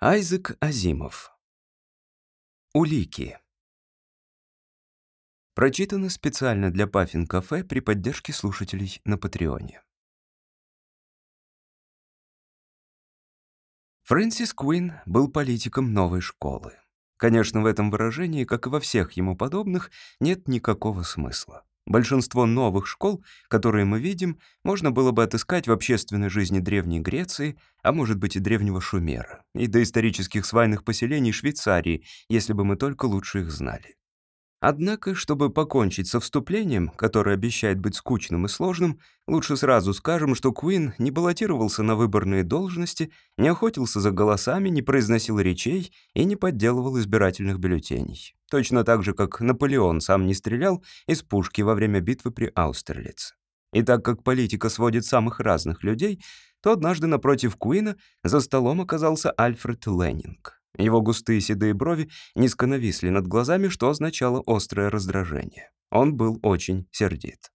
Айзек Азимов. Улики. Прочитано специально для Паффин Кафе при поддержке слушателей на Патреоне. Фрэнсис Куин был политиком новой школы. Конечно, в этом выражении, как и во всех ему подобных, нет никакого смысла. Большинство новых школ, которые мы видим, можно было бы отыскать в общественной жизни Древней Греции, а может быть и Древнего Шумера, и доисторических свайных поселений Швейцарии, если бы мы только лучше их знали. Однако, чтобы покончить со вступлением, которое обещает быть скучным и сложным, лучше сразу скажем, что Куин не баллотировался на выборные должности, не охотился за голосами, не произносил речей и не подделывал избирательных бюллетеней. Точно так же, как Наполеон сам не стрелял из пушки во время битвы при Аустерлице. И так как политика сводит самых разных людей, то однажды напротив Куина за столом оказался Альфред Леннинг. Его густые седые брови низко нависли над глазами, что означало острое раздражение. Он был очень сердит.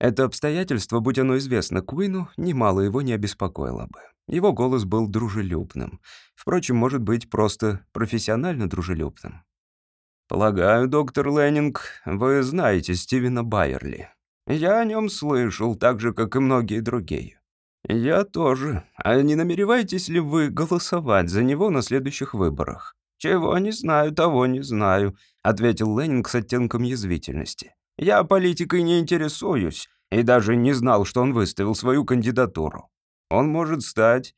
Это обстоятельство, будь оно известно Куину, немало его не обеспокоило бы. Его голос был дружелюбным. Впрочем, может быть, просто профессионально дружелюбным. «Полагаю, доктор Леннинг, вы знаете Стивена Байерли. Я о нем слышал, так же, как и многие другие. «Я тоже. А не намереваетесь ли вы голосовать за него на следующих выборах?» «Чего не знаю, того не знаю», — ответил Леннинг с оттенком язвительности. «Я политикой не интересуюсь и даже не знал, что он выставил свою кандидатуру. Он может стать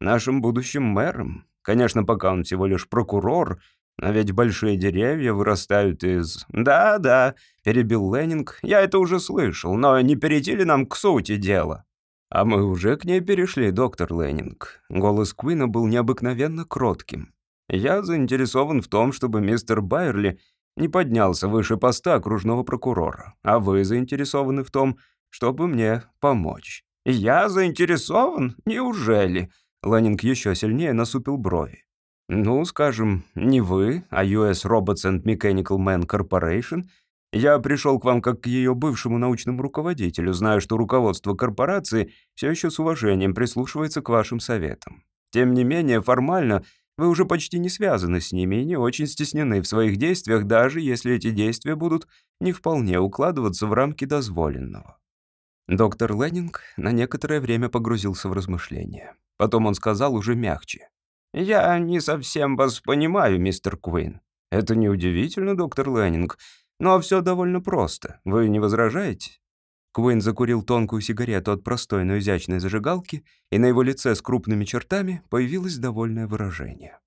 нашим будущим мэром. Конечно, пока он всего лишь прокурор, но ведь большие деревья вырастают из...» «Да-да», — перебил Леннинг, — «я это уже слышал, но не перейти ли нам к сути дела?» «А мы уже к ней перешли, доктор Леннинг». Голос Куина был необыкновенно кротким. «Я заинтересован в том, чтобы мистер Байерли не поднялся выше поста окружного прокурора, а вы заинтересованы в том, чтобы мне помочь». «Я заинтересован? Неужели?» Леннинг еще сильнее насупил брови. «Ну, скажем, не вы, а US Robots and Mechanical Man Corporation — я пришел к вам как к ее бывшему научному руководителю, зная, что руководство корпорации все еще с уважением прислушивается к вашим советам. Тем не менее, формально вы уже почти не связаны с ними и не очень стеснены в своих действиях, даже если эти действия будут не вполне укладываться в рамки дозволенного. Доктор Леннинг на некоторое время погрузился в размышления. Потом он сказал уже мягче. «Я не совсем вас понимаю, мистер Куин». «Это неудивительно, доктор Леннинг. Но все довольно просто. Вы не возражаете?» Куин закурил тонкую сигарету от простой, но изящной зажигалки, и на его лице с крупными чертами появилось довольное выражение.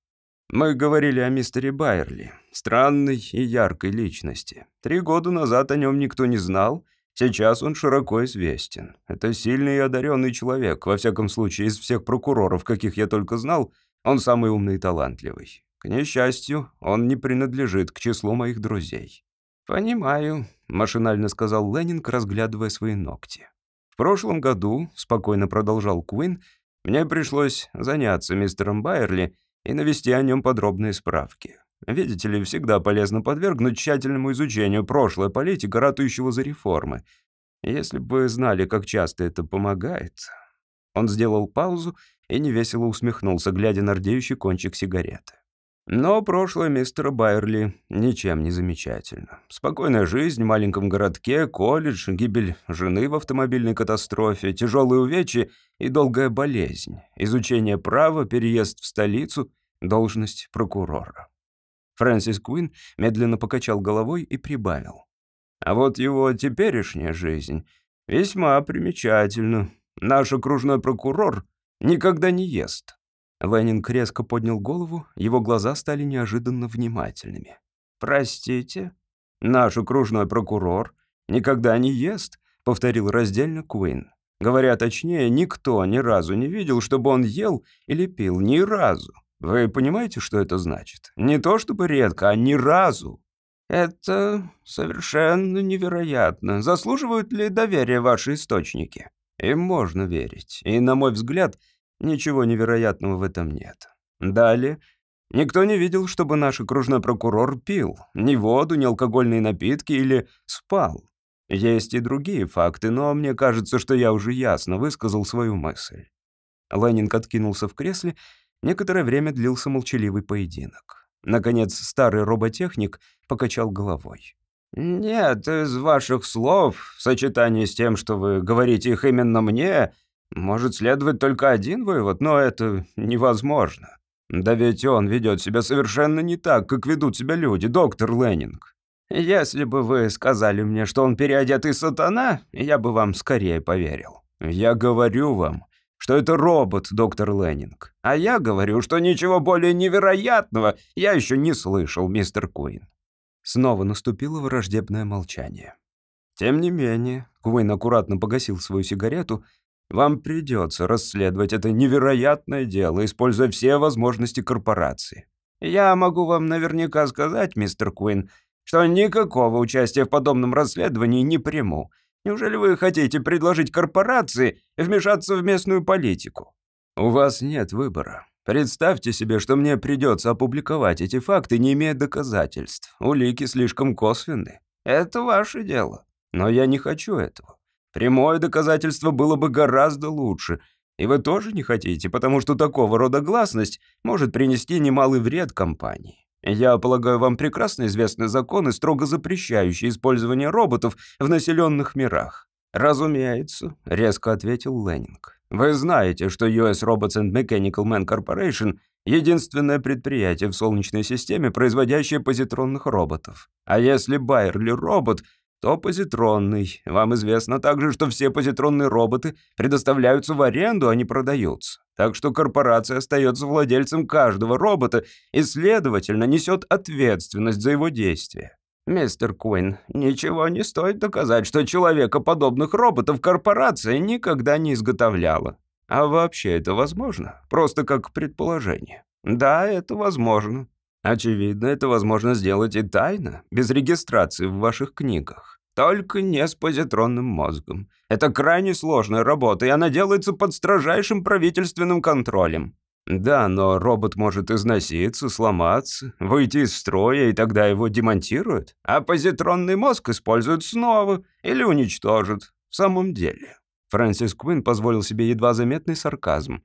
«Мы говорили о мистере Байерли, странной и яркой личности. Три года назад о нем никто не знал, сейчас он широко известен. Это сильный и одаренный человек, во всяком случае, из всех прокуроров, каких я только знал, он самый умный и талантливый. К несчастью, он не принадлежит к числу моих друзей. «Понимаю», — машинально сказал Леннинг, разглядывая свои ногти. «В прошлом году», — спокойно продолжал Куин, «мне пришлось заняться мистером Байерли и навести о нем подробные справки. Видите ли, всегда полезно подвергнуть тщательному изучению прошлой политика, ратующего за реформы. Если бы вы знали, как часто это помогает...» Он сделал паузу и невесело усмехнулся, глядя на рдеющий кончик сигареты. Но прошлое мистера Байерли ничем не замечательно. Спокойная жизнь в маленьком городке, колледж, гибель жены в автомобильной катастрофе, тяжелые увечья и долгая болезнь, изучение права, переезд в столицу, должность прокурора. Фрэнсис Куин медленно покачал головой и прибавил. А вот его теперешняя жизнь весьма примечательна. Наш окружной прокурор никогда не ест. Леннинг резко поднял голову, его глаза стали неожиданно внимательными. «Простите, наш окружной прокурор никогда не ест», — повторил раздельно Куин. Говоря точнее, никто ни разу не видел, чтобы он ел или пил, ни разу. Вы понимаете, что это значит? Не то чтобы редко, а ни разу. Это совершенно невероятно. Заслуживают ли доверия ваши источники? Им можно верить. И, на мой взгляд, Ничего невероятного в этом нет. Далее. Никто не видел, чтобы наш окружной прокурор пил ни воду, ни алкогольные напитки или спал. Есть и другие факты, но мне кажется, что я уже ясно высказал свою мысль. Ленинг откинулся в кресле Некоторое время длился молчаливый поединок. Наконец, старый роботехник покачал головой. «Нет, из ваших слов, в сочетании с тем, что вы говорите их именно мне, может следовать только один вывод, но это невозможно. Да ведь он ведет себя совершенно не так, как ведут себя люди, доктор Леннинг. Если бы вы сказали мне, что он переодетый сатана, я бы вам скорее поверил. Я говорю вам, что это робот, доктор Леннинг. А я говорю, что ничего более невероятного я еще не слышал, мистер Куин. Снова наступило враждебное молчание. Тем не менее, Куин аккуратно погасил свою сигарету вам придется расследовать это невероятное дело, используя все возможности корпорации. Я могу вам наверняка сказать, мистер Куин, что никакого участия в подобном расследовании не приму. Неужели вы хотите предложить корпорации вмешаться в местную политику? У вас нет выбора. Представьте себе, что мне придется опубликовать эти факты, не имея доказательств. Улики слишком косвенны. Это ваше дело. Но я не хочу этого. Прямое доказательство было бы гораздо лучше. И вы тоже не хотите, потому что такого рода гласность может принести немалый вред компании. Я полагаю, вам прекрасно известны законы, строго запрещающие использование роботов в населенных мирах. «Разумеется», — резко ответил Леннинг. «Вы знаете, что US Robots and Mechanical Man Corporation — единственное предприятие в Солнечной системе, производящее позитронных роботов. А если Байерли робот, то позитронный. Вам известно также, что все позитронные роботы предоставляются в аренду, а не продаются. Так что корпорация остается владельцем каждого робота и, следовательно, несет ответственность за его действия. «Мистер Куин, ничего не стоит доказать, что человекоподобных роботов корпорация никогда не изготовляла. А вообще это возможно? Просто как предположение?» «Да, это возможно. Очевидно, это возможно сделать и тайно, без регистрации в ваших книгах. Только не с позитронным мозгом. Это крайне сложная работа, и она делается под строжайшим правительственным контролем. Да, но робот может износиться, сломаться, выйти из строя, и тогда его демонтируют. А позитронный мозг используют снова или уничтожат. В самом деле. Фрэнсис Куин позволил себе едва заметный сарказм.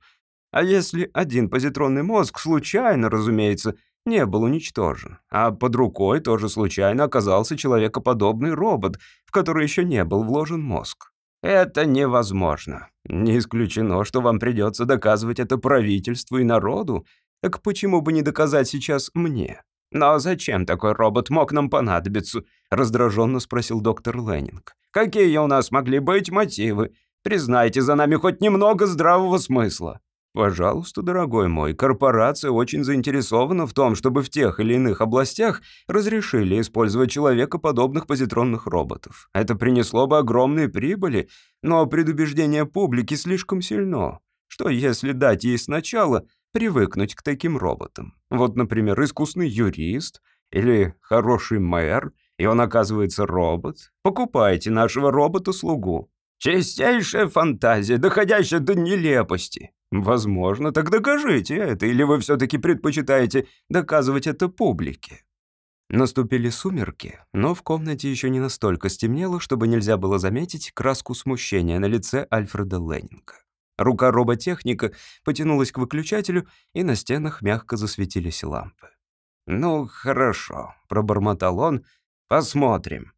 А если один позитронный мозг случайно, разумеется, не был уничтожен, а под рукой тоже случайно оказался человекоподобный робот, в который еще не был вложен мозг. Это невозможно. Не исключено, что вам придется доказывать это правительству и народу. Так почему бы не доказать сейчас мне? «Но зачем такой робот мог нам понадобиться?» — раздраженно спросил доктор Леннинг. «Какие у нас могли быть мотивы? Признайте за нами хоть немного здравого смысла». Пожалуйста, дорогой мой, корпорация очень заинтересована в том, чтобы в тех или иных областях разрешили использовать человекоподобных позитронных роботов. Это принесло бы огромные прибыли, но предубеждение публики слишком сильно. Что если дать ей сначала привыкнуть к таким роботам? Вот, например, искусный юрист или хороший мэр, и он оказывается робот. Покупайте нашего робота-слугу. Чистейшая фантазия, доходящая до нелепости. Возможно, так докажите это, или вы все-таки предпочитаете доказывать это публике. Наступили сумерки, но в комнате еще не настолько стемнело, чтобы нельзя было заметить краску смущения на лице Альфреда Леннинга. Рука роботехника потянулась к выключателю, и на стенах мягко засветились лампы. «Ну, хорошо», — пробормотал он, — «посмотрим».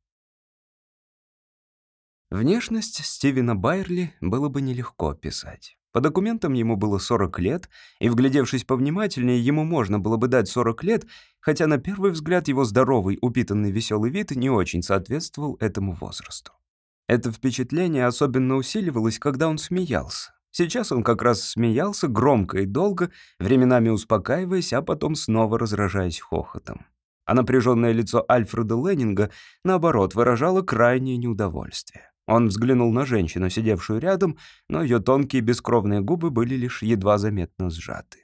Внешность Стивена Байерли было бы нелегко описать. По документам ему было 40 лет, и, вглядевшись повнимательнее, ему можно было бы дать 40 лет, хотя на первый взгляд его здоровый, упитанный, веселый вид не очень соответствовал этому возрасту. Это впечатление особенно усиливалось, когда он смеялся. Сейчас он как раз смеялся громко и долго, временами успокаиваясь, а потом снова разражаясь хохотом. А напряженное лицо Альфреда Леннинга, наоборот, выражало крайнее неудовольствие. Он взглянул на женщину, сидевшую рядом, но ее тонкие бескровные губы были лишь едва заметно сжаты.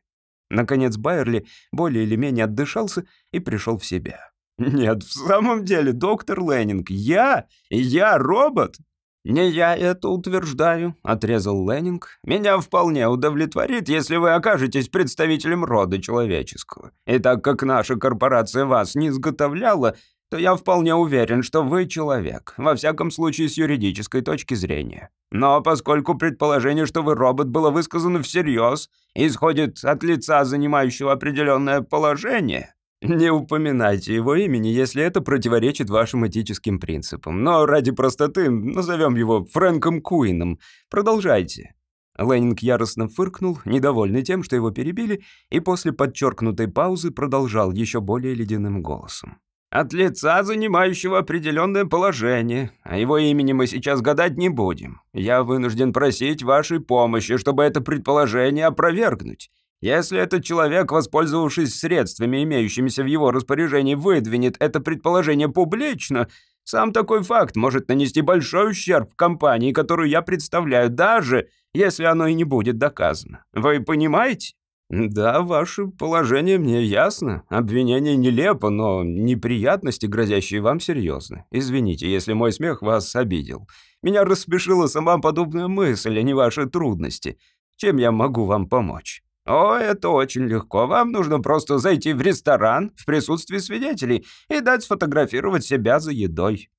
Наконец Байерли более или менее отдышался и пришел в себя. «Нет, в самом деле, доктор Леннинг, я? Я робот?» «Не я это утверждаю», — отрезал Леннинг. «Меня вполне удовлетворит, если вы окажетесь представителем рода человеческого. И так как наша корпорация вас не изготовляла, то я вполне уверен, что вы человек, во всяком случае с юридической точки зрения. Но поскольку предположение, что вы робот, было высказано всерьез исходит от лица, занимающего определенное положение, не упоминайте его имени, если это противоречит вашим этическим принципам. Но ради простоты назовем его Фрэнком Куином. Продолжайте. Леннинг яростно фыркнул, недовольный тем, что его перебили, и после подчеркнутой паузы продолжал еще более ледяным голосом. «От лица, занимающего определенное положение. О его имени мы сейчас гадать не будем. Я вынужден просить вашей помощи, чтобы это предположение опровергнуть. Если этот человек, воспользовавшись средствами, имеющимися в его распоряжении, выдвинет это предположение публично, сам такой факт может нанести большой ущерб компании, которую я представляю, даже если оно и не будет доказано. Вы понимаете? Да, ваше положение мне ясно. Обвинение нелепо, но неприятности, грозящие вам, серьезны. Извините, если мой смех вас обидел. Меня рассмешила сама подобная мысль, а не ваши трудности. Чем я могу вам помочь? «О, это очень легко. Вам нужно просто зайти в ресторан в присутствии свидетелей и дать сфотографировать себя за едой».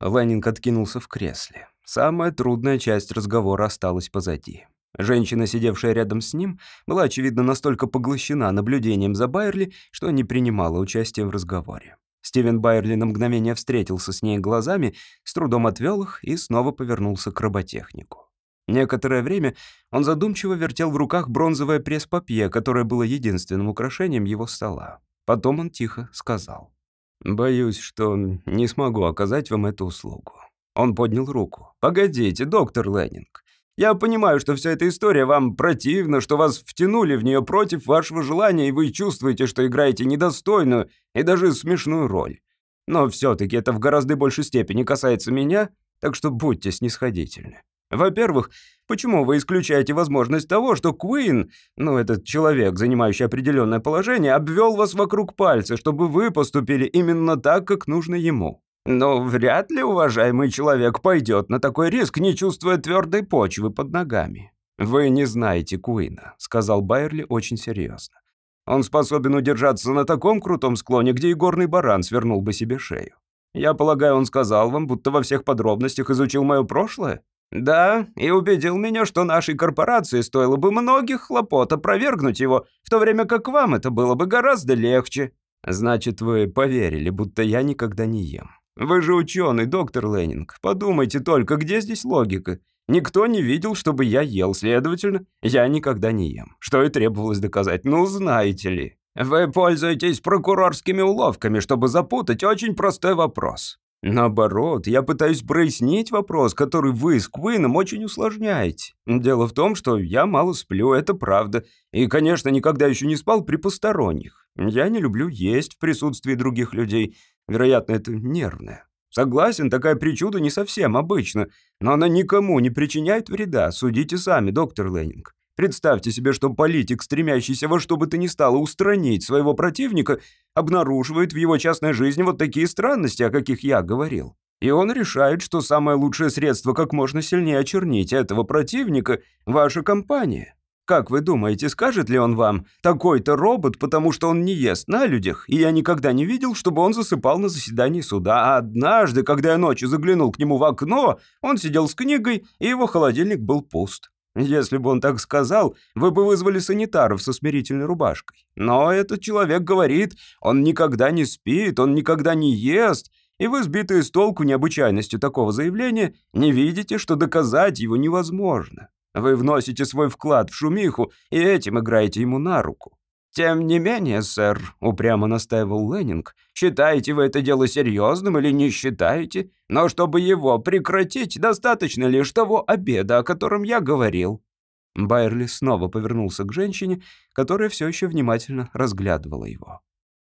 Леннинг откинулся в кресле. Самая трудная часть разговора осталась позади. Женщина, сидевшая рядом с ним, была, очевидно, настолько поглощена наблюдением за Байерли, что не принимала участия в разговоре. Стивен Байерли на мгновение встретился с ней глазами, с трудом отвел их и снова повернулся к роботехнику. Некоторое время он задумчиво вертел в руках бронзовое пресс-папье, которое было единственным украшением его стола. Потом он тихо сказал. «Боюсь, что не смогу оказать вам эту услугу». Он поднял руку. «Погодите, доктор Леннинг. Я понимаю, что вся эта история вам противна, что вас втянули в нее против вашего желания, и вы чувствуете, что играете недостойную и даже смешную роль. Но все-таки это в гораздо большей степени касается меня, так что будьте снисходительны. Во-первых, почему вы исключаете возможность того, что Куин, ну, этот человек, занимающий определенное положение, обвел вас вокруг пальца, чтобы вы поступили именно так, как нужно ему? Но вряд ли уважаемый человек пойдет на такой риск, не чувствуя твердой почвы под ногами. «Вы не знаете Куина», — сказал Байерли очень серьезно. «Он способен удержаться на таком крутом склоне, где и горный баран свернул бы себе шею. Я полагаю, он сказал вам, будто во всех подробностях изучил мое прошлое?» «Да, и убедил меня, что нашей корпорации стоило бы многих хлопот опровергнуть его, в то время как вам это было бы гораздо легче». «Значит, вы поверили, будто я никогда не ем. Вы же ученый, доктор Леннинг. Подумайте только, где здесь логика? Никто не видел, чтобы я ел, следовательно, я никогда не ем. Что и требовалось доказать, ну, знаете ли». «Вы пользуетесь прокурорскими уловками, чтобы запутать очень простой вопрос. Наоборот, я пытаюсь прояснить вопрос, который вы с Куином очень усложняете. Дело в том, что я мало сплю, это правда. И, конечно, никогда еще не спал при посторонних. Я не люблю есть в присутствии других людей. Вероятно, это нервное. Согласен, такая причуда не совсем обычна, но она никому не причиняет вреда. Судите сами, доктор Леннинг. Представьте себе, что политик, стремящийся во что бы то ни стало устранить своего противника, обнаруживает в его частной жизни вот такие странности, о каких я говорил. И он решает, что самое лучшее средство как можно сильнее очернить этого противника — ваша компания. Как вы думаете, скажет ли он вам, такой-то робот, потому что он не ест на людях, и я никогда не видел, чтобы он засыпал на заседании суда, а однажды, когда я ночью заглянул к нему в окно, он сидел с книгой, и его холодильник был пуст. Если бы он так сказал, вы бы вызвали санитаров со смирительной рубашкой. Но этот человек говорит, он никогда не спит, он никогда не ест, и вы, сбитые с толку необычайностью такого заявления, не видите, что доказать его невозможно. Вы вносите свой вклад в шумиху и этим играете ему на руку. «Тем не менее, сэр», — упрямо настаивал Леннинг, «считаете вы это дело серьезным или не считаете? Но чтобы его прекратить, достаточно лишь того обеда, о котором я говорил». Байерли снова повернулся к женщине, которая все еще внимательно разглядывала его.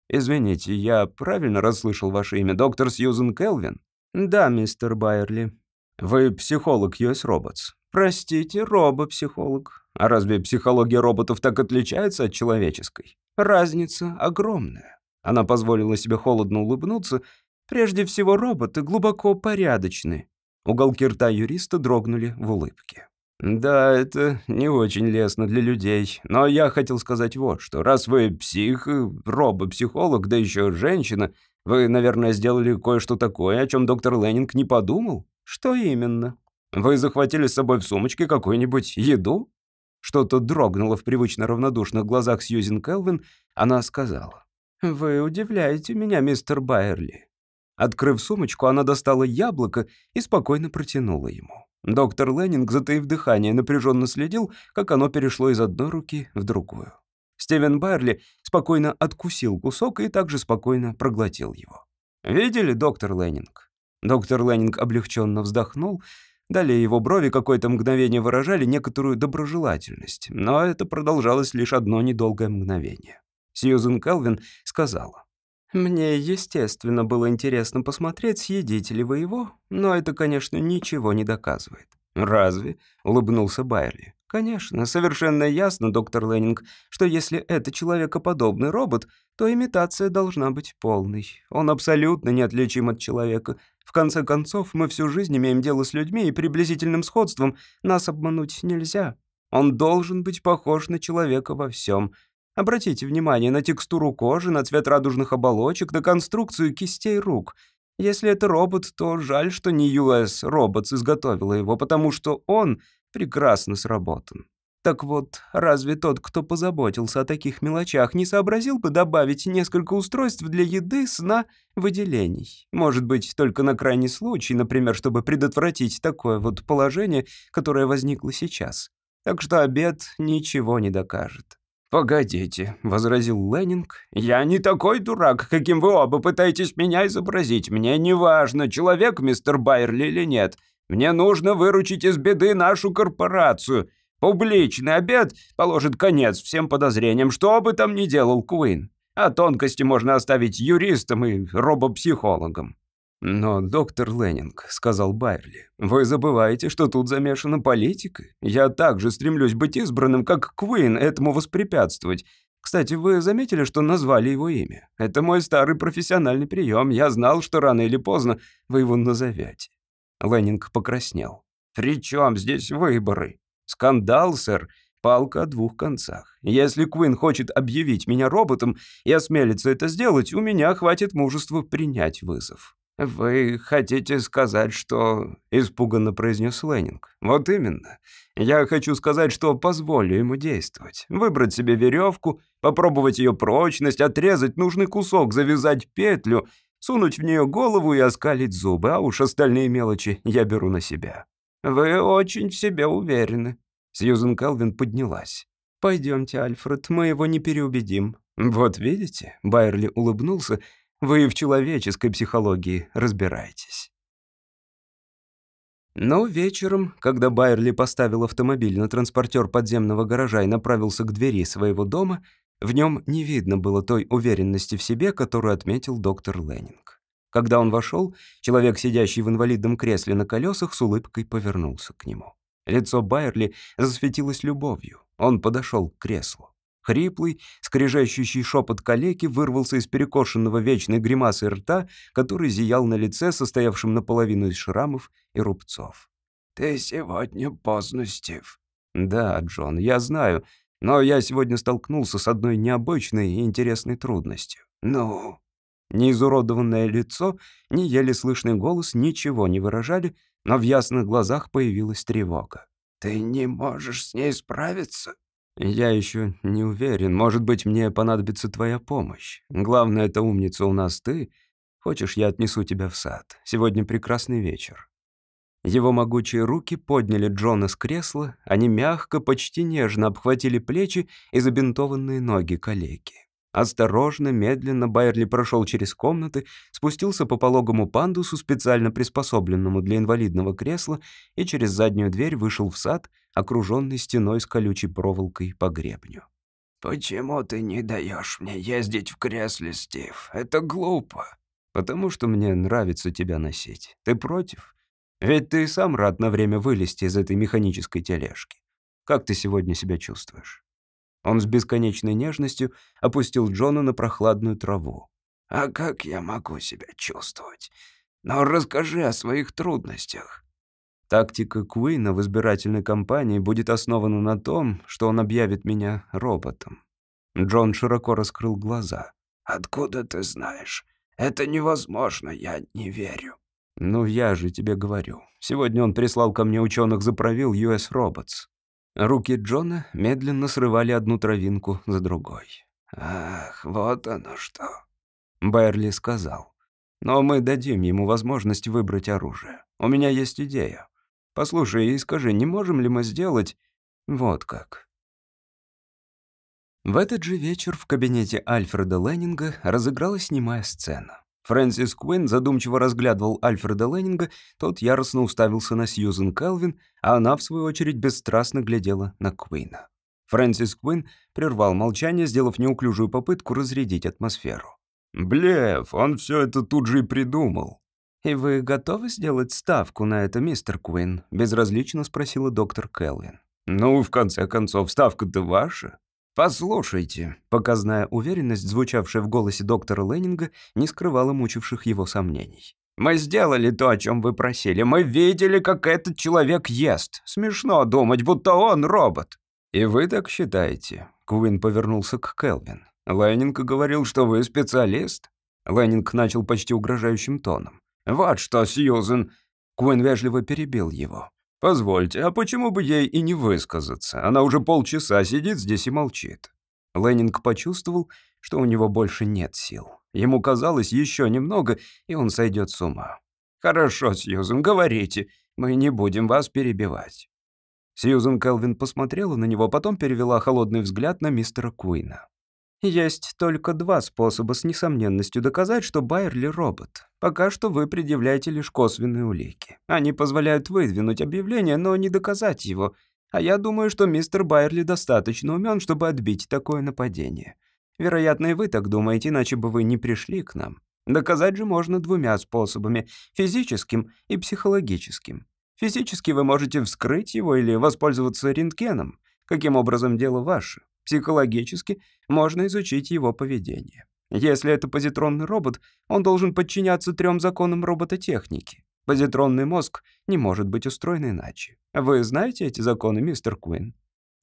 «Извините, я правильно расслышал ваше имя, доктор Сьюзен Келвин?» «Да, мистер Байерли». «Вы психолог US Robots?» «Простите, робопсихолог». А разве психология роботов так отличается от человеческой? Разница огромная. Она позволила себе холодно улыбнуться. Прежде всего, роботы глубоко порядочны. Уголки рта юриста дрогнули в улыбке. «Да, это не очень лестно для людей. Но я хотел сказать вот что. Раз вы псих, робопсихолог, да еще женщина, вы, наверное, сделали кое-что такое, о чем доктор Леннинг не подумал? Что именно? Вы захватили с собой в сумочке какую-нибудь еду?» Что-то дрогнуло в привычно равнодушных глазах Сьюзен Келвин. Она сказала. «Вы удивляете меня, мистер Байерли». Открыв сумочку, она достала яблоко и спокойно протянула ему. Доктор Леннинг, затаив дыхание, напряженно следил, как оно перешло из одной руки в другую. Стивен Байерли спокойно откусил кусок и также спокойно проглотил его. «Видели, доктор Леннинг?» Доктор Леннинг облегченно вздохнул. Далее его брови какое-то мгновение выражали некоторую доброжелательность, но это продолжалось лишь одно недолгое мгновение. Сьюзен Келвин сказала. Мне, естественно, было интересно посмотреть, съедите ли вы его, но это, конечно, ничего не доказывает. «Разве?» — улыбнулся Байерли. «Конечно, совершенно ясно, доктор Леннинг, что если это человекоподобный робот, то имитация должна быть полной. Он абсолютно неотличим от человека. В конце концов, мы всю жизнь имеем дело с людьми, и приблизительным сходством нас обмануть нельзя. Он должен быть похож на человека во всем. Обратите внимание на текстуру кожи, на цвет радужных оболочек, на конструкцию кистей рук. Если это робот, то жаль, что не US Robots изготовила его, потому что он прекрасно сработан. Так вот, разве тот, кто позаботился о таких мелочах, не сообразил бы добавить несколько устройств для еды, сна, выделений? Может быть, только на крайний случай, например, чтобы предотвратить такое вот положение, которое возникло сейчас. Так что обед ничего не докажет. «Погодите», — возразил Леннинг, — «я не такой дурак, каким вы оба пытаетесь меня изобразить. Мне не важно, человек мистер Байерли или нет. Мне нужно выручить из беды нашу корпорацию. Публичный обед положит конец всем подозрениям, что бы там ни делал Куин. А тонкости можно оставить юристам и робопсихологам». «Но, доктор Леннинг», — сказал Байерли, — «вы забываете, что тут замешана политика. Я также стремлюсь быть избранным, как Куин, этому воспрепятствовать. Кстати, вы заметили, что назвали его имя? Это мой старый профессиональный прием. Я знал, что рано или поздно вы его назовете». Леннинг покраснел. «При чем здесь выборы? Скандал, сэр, палка о двух концах. Если Куин хочет объявить меня роботом и осмелится это сделать, у меня хватит мужества принять вызов». «Вы хотите сказать, что...» — испуганно произнес Леннинг. «Вот именно. Я хочу сказать, что позволю ему действовать. Выбрать себе веревку, попробовать ее прочность, отрезать нужный кусок, завязать петлю, сунуть в нее голову и оскалить зубы, а уж остальные мелочи я беру на себя». «Вы очень в себе уверены». Сьюзен Келвин поднялась. «Пойдемте, Альфред, мы его не переубедим». «Вот видите?» — Байерли улыбнулся — вы в человеческой психологии разбираетесь. Но вечером, когда Байерли поставил автомобиль на транспортер подземного гаража и направился к двери своего дома, в нем не видно было той уверенности в себе, которую отметил доктор Леннинг. Когда он вошел, человек, сидящий в инвалидном кресле на колесах, с улыбкой повернулся к нему. Лицо Байерли засветилось любовью. Он подошел к креслу. Хриплый, скрежещущий шепот калеки вырвался из перекошенного вечной гримасы рта, который зиял на лице, состоявшем наполовину из шрамов и рубцов. «Ты сегодня поздно, Стив». «Да, Джон, я знаю, но я сегодня столкнулся с одной необычной и интересной трудностью». «Ну?» Ни изуродованное лицо, ни еле слышный голос ничего не выражали, но в ясных глазах появилась тревога. «Ты не можешь с ней справиться?» «Я еще не уверен. Может быть, мне понадобится твоя помощь. Главное, это умница у нас ты. Хочешь, я отнесу тебя в сад? Сегодня прекрасный вечер». Его могучие руки подняли Джона с кресла, они мягко, почти нежно обхватили плечи и забинтованные ноги калеки. Осторожно, медленно Байерли прошел через комнаты, спустился по пологому пандусу, специально приспособленному для инвалидного кресла, и через заднюю дверь вышел в сад, окруженный стеной с колючей проволокой по гребню. «Почему ты не даешь мне ездить в кресле, Стив? Это глупо». «Потому что мне нравится тебя носить. Ты против? Ведь ты сам рад на время вылезти из этой механической тележки. Как ты сегодня себя чувствуешь?» Он с бесконечной нежностью опустил Джона на прохладную траву. «А как я могу себя чувствовать? Но расскажи о своих трудностях». Тактика Куина в избирательной кампании будет основана на том, что он объявит меня роботом. Джон широко раскрыл глаза. «Откуда ты знаешь? Это невозможно, я не верю». «Ну, я же тебе говорю. Сегодня он прислал ко мне ученых за правил US Robots». Руки Джона медленно срывали одну травинку за другой. «Ах, вот оно что!» Байерли сказал. «Но мы дадим ему возможность выбрать оружие. У меня есть идея. Послушай и скажи, не можем ли мы сделать вот как?» В этот же вечер в кабинете Альфреда Леннинга разыгралась немая сцена. Фрэнсис Куин задумчиво разглядывал Альфреда Леннинга, тот яростно уставился на Сьюзен Келвин, а она, в свою очередь, бесстрастно глядела на Куина. Фрэнсис Куин прервал молчание, сделав неуклюжую попытку разрядить атмосферу. «Блеф, он все это тут же и придумал». «И вы готовы сделать ставку на это, мистер Куин?» — безразлично спросила доктор Келвин. «Ну, в конце концов, ставка-то ваша». «Послушайте», — показная уверенность, звучавшая в голосе доктора Леннинга, не скрывала мучивших его сомнений. «Мы сделали то, о чем вы просили. Мы видели, как этот человек ест. Смешно думать, будто он робот». «И вы так считаете?» — Куин повернулся к Келвин. «Леннинг говорил, что вы специалист». Леннинг начал почти угрожающим тоном. «Вот что, Сьюзен!» Куин вежливо перебил его. «Позвольте, а почему бы ей и не высказаться? Она уже полчаса сидит здесь и молчит». Леннинг почувствовал, что у него больше нет сил. Ему казалось еще немного, и он сойдет с ума. «Хорошо, Сьюзен, говорите. Мы не будем вас перебивать». Сьюзен Келвин посмотрела на него, потом перевела холодный взгляд на мистера Куина. Есть только два способа с несомненностью доказать, что Байерли — робот. Пока что вы предъявляете лишь косвенные улики. Они позволяют выдвинуть объявление, но не доказать его. А я думаю, что мистер Байерли достаточно умен, чтобы отбить такое нападение. Вероятно, и вы так думаете, иначе бы вы не пришли к нам. Доказать же можно двумя способами — физическим и психологическим. Физически вы можете вскрыть его или воспользоваться рентгеном. Каким образом дело ваше? Психологически можно изучить его поведение. Если это позитронный робот, он должен подчиняться трем законам робототехники. Позитронный мозг не может быть устроен иначе. Вы знаете эти законы, мистер Куин?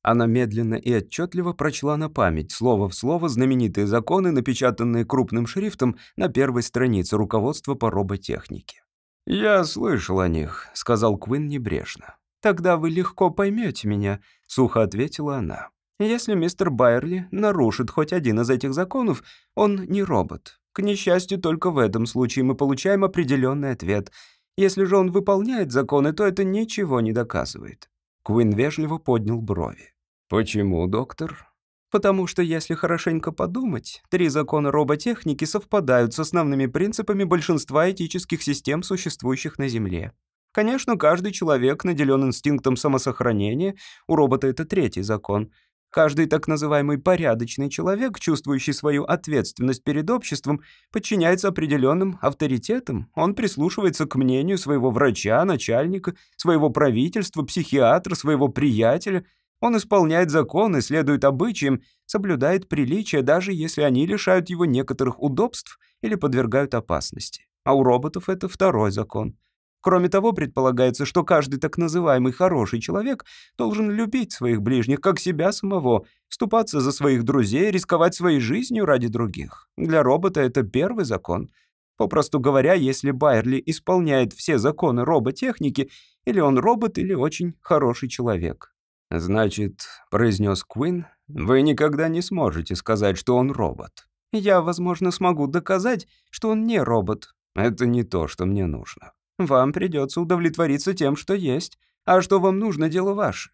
Она медленно и отчетливо прочла на память, слово в слово, знаменитые законы, напечатанные крупным шрифтом на первой странице руководства по роботехнике. «Я слышал о них», — сказал Куин небрежно. «Тогда вы легко поймете меня», — сухо ответила она. Если мистер Байерли нарушит хоть один из этих законов, он не робот. К несчастью, только в этом случае мы получаем определенный ответ. Если же он выполняет законы, то это ничего не доказывает». Куин вежливо поднял брови. «Почему, доктор?» «Потому что, если хорошенько подумать, три закона роботехники совпадают с основными принципами большинства этических систем, существующих на Земле. Конечно, каждый человек наделен инстинктом самосохранения, у робота это третий закон — Каждый так называемый порядочный человек, чувствующий свою ответственность перед обществом, подчиняется определенным авторитетам. Он прислушивается к мнению своего врача, начальника, своего правительства, психиатра, своего приятеля. Он исполняет законы, следует обычаям, соблюдает приличия, даже если они лишают его некоторых удобств или подвергают опасности. А у роботов это второй закон — Кроме того, предполагается, что каждый так называемый хороший человек должен любить своих ближних, как себя самого, вступаться за своих друзей, рисковать своей жизнью ради других. Для робота это первый закон. Попросту говоря, если Байерли исполняет все законы роботехники, или он робот, или очень хороший человек. «Значит», — произнес Куин, — «вы никогда не сможете сказать, что он робот». «Я, возможно, смогу доказать, что он не робот». «Это не то, что мне нужно». Вам придется удовлетвориться тем, что есть. А что вам нужно, дело ваше».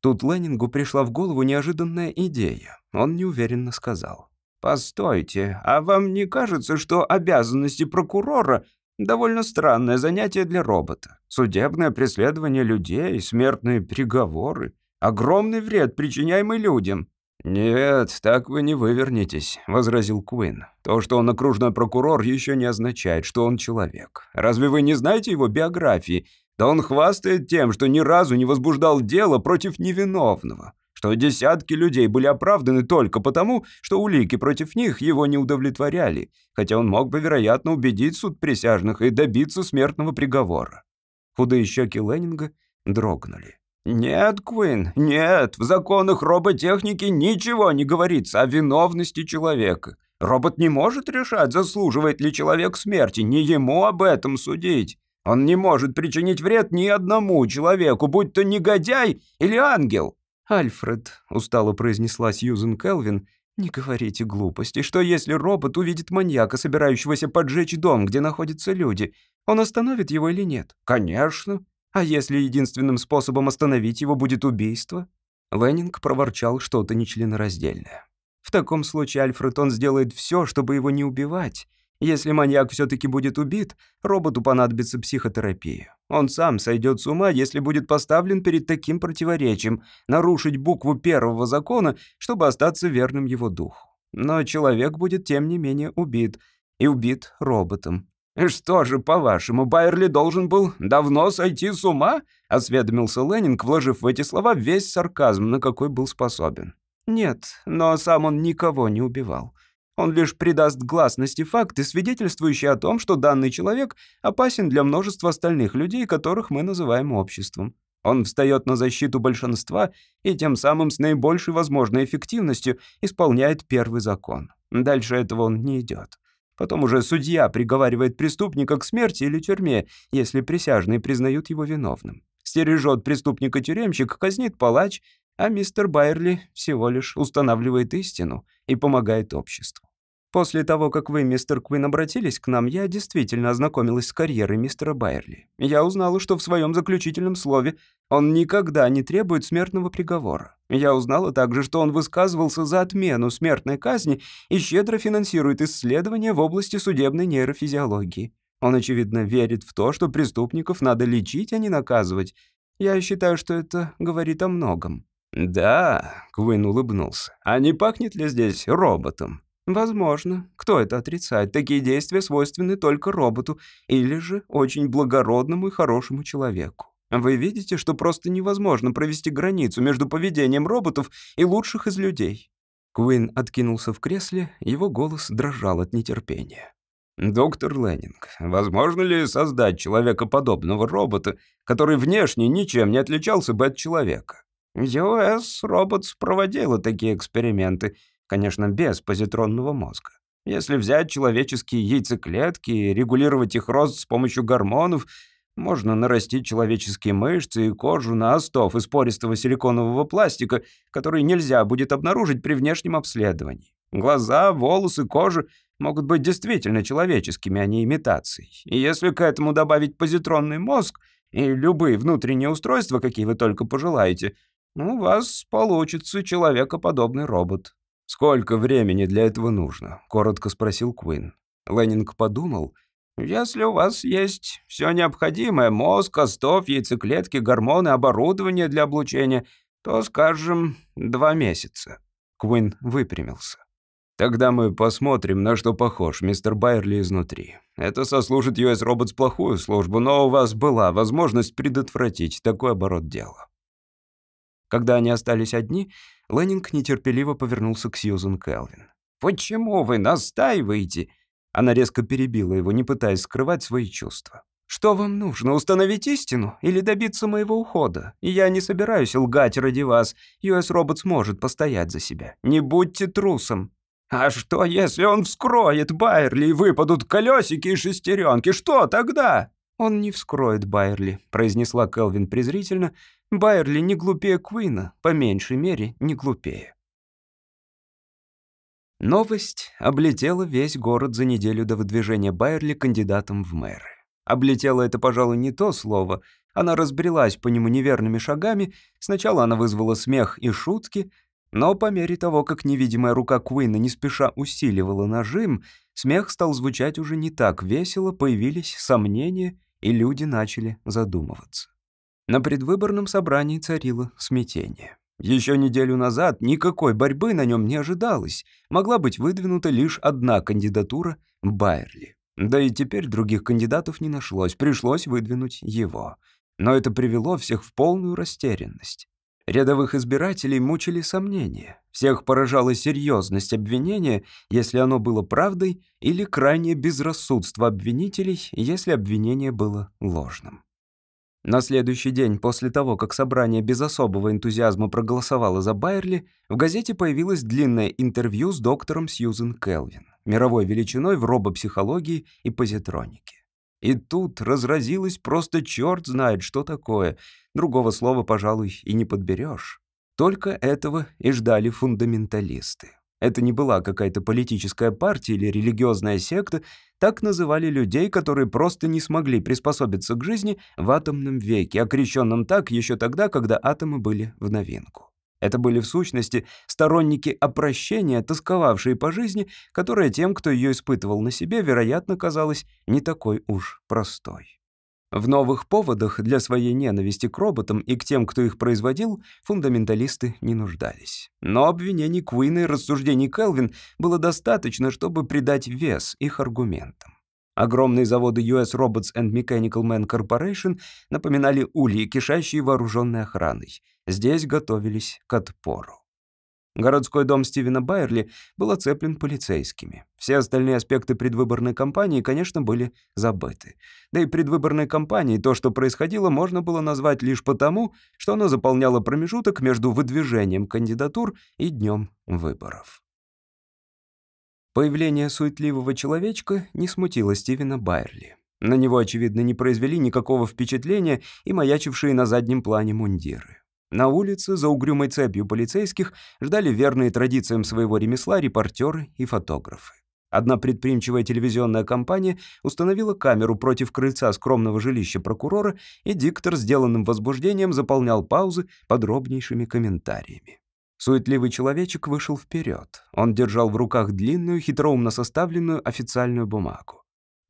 Тут Леннингу пришла в голову неожиданная идея. Он неуверенно сказал. «Постойте, а вам не кажется, что обязанности прокурора — довольно странное занятие для робота? Судебное преследование людей, смертные приговоры, огромный вред, причиняемый людям. «Нет, так вы не вывернетесь», — возразил Куин. «То, что он окружной прокурор, еще не означает, что он человек. Разве вы не знаете его биографии? Да он хвастает тем, что ни разу не возбуждал дело против невиновного, что десятки людей были оправданы только потому, что улики против них его не удовлетворяли, хотя он мог бы, вероятно, убедить суд присяжных и добиться смертного приговора. Худые щеки Леннинга дрогнули. «Нет, Квин, нет, в законах роботехники ничего не говорится о виновности человека. Робот не может решать, заслуживает ли человек смерти, не ему об этом судить. Он не может причинить вред ни одному человеку, будь то негодяй или ангел». «Альфред», — устало произнесла Сьюзен Келвин, — «не говорите глупости. Что если робот увидит маньяка, собирающегося поджечь дом, где находятся люди? Он остановит его или нет?» «Конечно». «А если единственным способом остановить его будет убийство?» Леннинг проворчал что-то нечленораздельное. В таком случае Альфред он сделает все, чтобы его не убивать. Если маньяк все-таки будет убит, роботу понадобится психотерапия. Он сам сойдет с ума, если будет поставлен перед таким противоречием, нарушить букву первого закона, чтобы остаться верным его духу. Но человек будет, тем не менее, убит. И убит роботом. «Что же, по-вашему, Байерли должен был давно сойти с ума?» — осведомился Леннинг, вложив в эти слова весь сарказм, на какой был способен. Нет, но сам он никого не убивал. Он лишь придаст гласности факты, свидетельствующие о том, что данный человек опасен для множества остальных людей, которых мы называем обществом. Он встает на защиту большинства и тем самым с наибольшей возможной эффективностью исполняет первый закон. Дальше этого он не идет. Потом уже судья приговаривает преступника к смерти или тюрьме, если присяжные признают его виновным. Стережет преступника тюремщик, казнит палач, а мистер Байерли всего лишь устанавливает истину и помогает обществу. После того, как вы, мистер Квин, обратились к нам, я действительно ознакомилась с карьерой мистера Байерли. Я узнала, что в своем заключительном слове он никогда не требует смертного приговора. Я узнала также, что он высказывался за отмену смертной казни и щедро финансирует исследования в области судебной нейрофизиологии. Он, очевидно, верит в то, что преступников надо лечить, а не наказывать. Я считаю, что это говорит о многом. «Да», — Квин улыбнулся. «А не пахнет ли здесь роботом?» «Возможно. Кто это отрицает? Такие действия свойственны только роботу или же очень благородному и хорошему человеку. Вы видите, что просто невозможно провести границу между поведением роботов и лучших из людей». Куин откинулся в кресле, его голос дрожал от нетерпения. «Доктор Леннинг, возможно ли создать человекоподобного робота, который внешне ничем не отличался бы от человека?» Robots проводила такие эксперименты, конечно, без позитронного мозга. Если взять человеческие яйцеклетки и регулировать их рост с помощью гормонов, можно нарастить человеческие мышцы и кожу на остов из пористого силиконового пластика, который нельзя будет обнаружить при внешнем обследовании. Глаза, волосы, кожа могут быть действительно человеческими, а не имитацией. И если к этому добавить позитронный мозг и любые внутренние устройства, какие вы только пожелаете, ну, у вас получится человекоподобный робот». «Сколько времени для этого нужно?» — коротко спросил Куин. Леннинг подумал. «Если у вас есть все необходимое — мозг, остов, яйцеклетки, гормоны, оборудование для облучения — то, скажем, два месяца». Куин выпрямился. «Тогда мы посмотрим, на что похож мистер Байерли изнутри. Это сослужит US Robots плохую службу, но у вас была возможность предотвратить такой оборот дела». Когда они остались одни, Леннинг нетерпеливо повернулся к Сьюзен Келвин. «Почему вы настаиваете?» Она резко перебила его, не пытаясь скрывать свои чувства. «Что вам нужно, установить истину или добиться моего ухода? Я не собираюсь лгать ради вас. US Robots может постоять за себя. Не будьте трусом». «А что, если он вскроет Байерли и выпадут колесики и шестеренки? Что тогда?» «Он не вскроет Байерли», — произнесла Келвин презрительно, Байерли не глупее Куина, по меньшей мере, не глупее. Новость облетела весь город за неделю до выдвижения Байерли кандидатом в мэры. Облетела это, пожалуй, не то слово. Она разбрелась по нему неверными шагами. Сначала она вызвала смех и шутки, но по мере того, как невидимая рука Куина не спеша усиливала нажим, смех стал звучать уже не так весело, появились сомнения, и люди начали задумываться. На предвыборном собрании царило смятение. Еще неделю назад никакой борьбы на нем не ожидалось. Могла быть выдвинута лишь одна кандидатура — Байерли. Да и теперь других кандидатов не нашлось, пришлось выдвинуть его. Но это привело всех в полную растерянность. Рядовых избирателей мучили сомнения. Всех поражала серьезность обвинения, если оно было правдой, или крайнее безрассудство обвинителей, если обвинение было ложным. На следующий день после того, как собрание без особого энтузиазма проголосовало за Байерли, в газете появилось длинное интервью с доктором Сьюзен Келвин, мировой величиной в робопсихологии и позитронике. И тут разразилось просто черт знает, что такое. Другого слова, пожалуй, и не подберешь. Только этого и ждали фундаменталисты. Это не была какая-то политическая партия или религиозная секта, так называли людей, которые просто не смогли приспособиться к жизни в атомном веке, окрещенном так еще тогда, когда атомы были в новинку. Это были в сущности сторонники опрощения, тосковавшие по жизни, которая тем, кто ее испытывал на себе, вероятно, казалась не такой уж простой. В новых поводах для своей ненависти к роботам и к тем, кто их производил, фундаменталисты не нуждались. Но обвинений Куина и рассуждений Келвин было достаточно, чтобы придать вес их аргументам. Огромные заводы US Robots and Mechanical Man Corporation напоминали ульи, кишащие вооруженной охраной. Здесь готовились к отпору. Городской дом Стивена Байерли был оцеплен полицейскими. Все остальные аспекты предвыборной кампании, конечно, были забыты. Да и предвыборной кампанией то, что происходило, можно было назвать лишь потому, что оно заполняло промежуток между выдвижением кандидатур и днем выборов. Появление суетливого человечка не смутило Стивена Байерли. На него, очевидно, не произвели никакого впечатления и маячившие на заднем плане мундиры. На улице, за угрюмой цепью полицейских, ждали верные традициям своего ремесла репортеры и фотографы. Одна предприимчивая телевизионная компания установила камеру против крыльца скромного жилища прокурора, и диктор, сделанным возбуждением, заполнял паузы подробнейшими комментариями. Суетливый человечек вышел вперед. Он держал в руках длинную, хитроумно составленную официальную бумагу.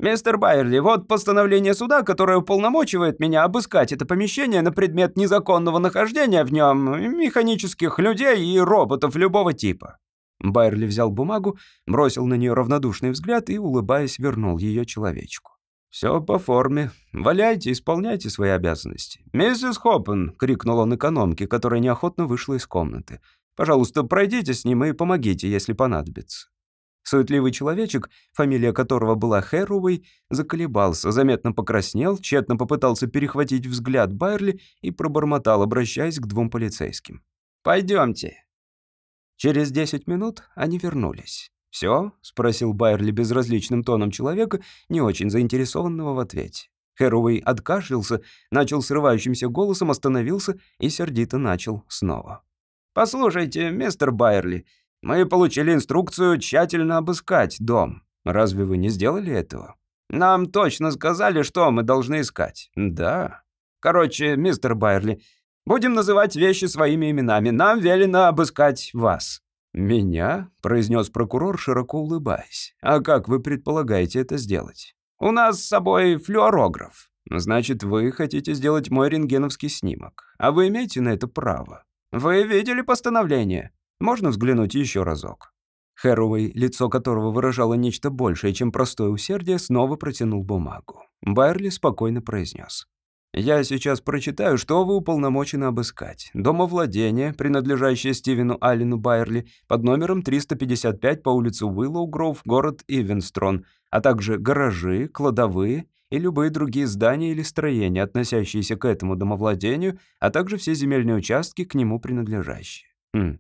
«Мистер Байерли, вот постановление суда, которое уполномочивает меня обыскать это помещение на предмет незаконного нахождения в нем механических людей и роботов любого типа». Байерли взял бумагу, бросил на нее равнодушный взгляд и, улыбаясь, вернул ее человечку. «Все по форме. Валяйте, исполняйте свои обязанности». «Миссис Хоппен!» — крикнул он экономке, которая неохотно вышла из комнаты. «Пожалуйста, пройдите с ним и помогите, если понадобится». Суетливый человечек, фамилия которого была Хэруэй, заколебался, заметно покраснел, тщетно попытался перехватить взгляд Байерли и пробормотал, обращаясь к двум полицейским. «Пойдемте». Через десять минут они вернулись. «Все?» — спросил Байерли безразличным тоном человека, не очень заинтересованного в ответе. Хэруэй откашлялся, начал срывающимся голосом, остановился и сердито начал снова. «Послушайте, мистер Байерли, мы получили инструкцию тщательно обыскать дом. Разве вы не сделали этого? Нам точно сказали, что мы должны искать. Да. Короче, мистер Байерли, будем называть вещи своими именами. Нам велено обыскать вас. «Меня?» — произнес прокурор, широко улыбаясь. «А как вы предполагаете это сделать?» «У нас с собой флюорограф». «Значит, вы хотите сделать мой рентгеновский снимок. А вы имеете на это право?» «Вы видели постановление?» Можно взглянуть еще разок?» Хэруэй, лицо которого выражало нечто большее, чем простое усердие, снова протянул бумагу. Байерли спокойно произнес. «Я сейчас прочитаю, что вы уполномочены обыскать. Домовладение, принадлежащее Стивену Аллену Байерли, под номером 355 по улице Уиллоу-Гроув, город Ивенстрон, а также гаражи, кладовые и любые другие здания или строения, относящиеся к этому домовладению, а также все земельные участки, к нему принадлежащие. Хм,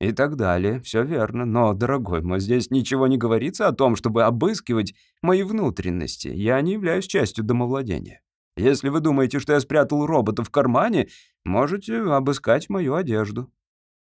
и так далее. Все верно. Но, дорогой мой, здесь ничего не говорится о том, чтобы обыскивать мои внутренности. Я не являюсь частью домовладения. Если вы думаете, что я спрятал робота в кармане, можете обыскать мою одежду».